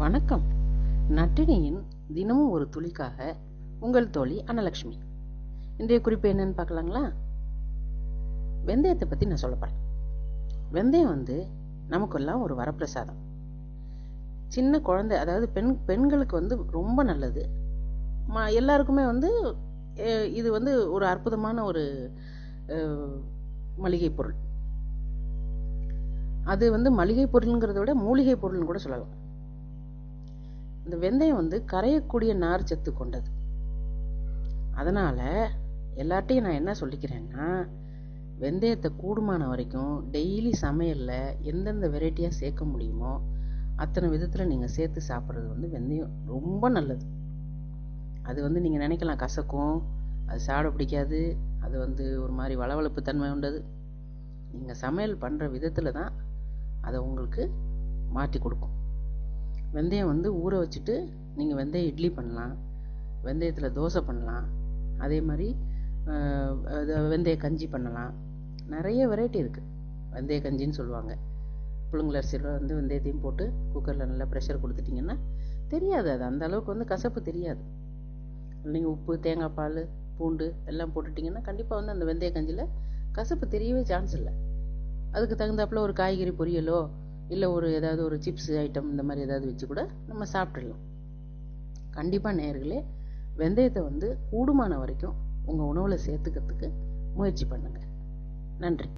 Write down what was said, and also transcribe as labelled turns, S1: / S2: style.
S1: வணக்கம். நட்டினியின் தினமும் ஒரு துளிக்காக உங்கள் தோழி அன்னலக்ஷ்மி. இன்றைய குறிப்பு என்னன்னு பார்க்கலாங்களா? வெந்தயத்தை பற்றி நான் சொல்லப்பறேன் வெந்தயம் வந்து நமக்கெல்லாம் ஒரு வரப்பிரசாதம். சின்ன குழந்தை அதாவது பெண் பெண்களுக்கு வந்து ரொம்ப நல்லது. மா எல்லாருக்குமே வந்து இது வந்து ஒரு அற்புதமான ஒரு மளிகை பொருள். அது வந்து மளிகை பொருளுங்கிறத விட மூலிகை பொருள்னு கூட சொல்லலாம். இந்த வெந்தயம் வந்து கரையக்கூடிய நார் சத்து கொண்டது. அதனால எல்லார்ட்டையும் நான் என்ன சொல்லிக்கிறேன்னா வெந்தயத்தை கூடுமான வரைக்கும் டெய்லி சமையலில் எந்தெந்த வெரைட்டியாக சேர்க்க முடியுமோ அத்தனை விதத்தில் நீங்கள் சேர்த்து சாப்பிட்றது வந்து வெந்தயம் ரொம்ப நல்லது. அது வந்து நீங்கள் நினைக்கலாம் கசக்கும் அது சாப்பிட பிடிக்காது அது வந்து ஒரு மாதிரி வளவளப்பு தன்மை உண்டது. நீங்கள் சமையல் பண்ணுற விதத்தில் தான் அதை உங்களுக்கு மாற்றி கொடுக்கும். வெந்தயம் வந்து ஊற வச்சுட்டு நீங்கள் வெந்தயம் இட்லி பண்ணலாம் வெந்தயத்தில் தோசை பண்ணலாம் அதே மாதிரி வெந்தய கஞ்சி பண்ணலாம். நிறைய வெரைட்டி இருக்குது வெந்தய கஞ்சின்னு சொல்லுவாங்க. புழுங்கலரிசியில் வந்து வெந்தயத்தையும் போட்டு குக்கரில் நல்லா ப்ரெஷர் கொடுத்துட்டிங்கன்னா தெரியாது அது. அந்த அளவுக்கு வந்து கசப்பு தெரியாது. நீங்கள் உப்பு தேங்காய் பால் பூண்டு எல்லாம் போட்டுட்டிங்கன்னா கண்டிப்பாக வந்து அந்த வெந்தய கஞ்சியில் கசப்பு தெரியவே சான்ஸ் இல்லை. அதுக்கு தகுந்தாப்புல ஒரு காய்கறி பொரியலோ இல்லை ஒரு ஏதாவது ஒரு சிப்ஸ் ஐட்டம் இந்த மாதிரி ஏதாவது வச்சு கூட நம்ம சாப்பிட்றலாம் கண்டிப்பாக நேர்களே வெந்தயத்தை வந்து கூடுமான வரைக்கும் உங்கள் உணவில் சேர்த்துக்கிறதுக்கு முயற்சி பண்ணுங்கள் நன்றி.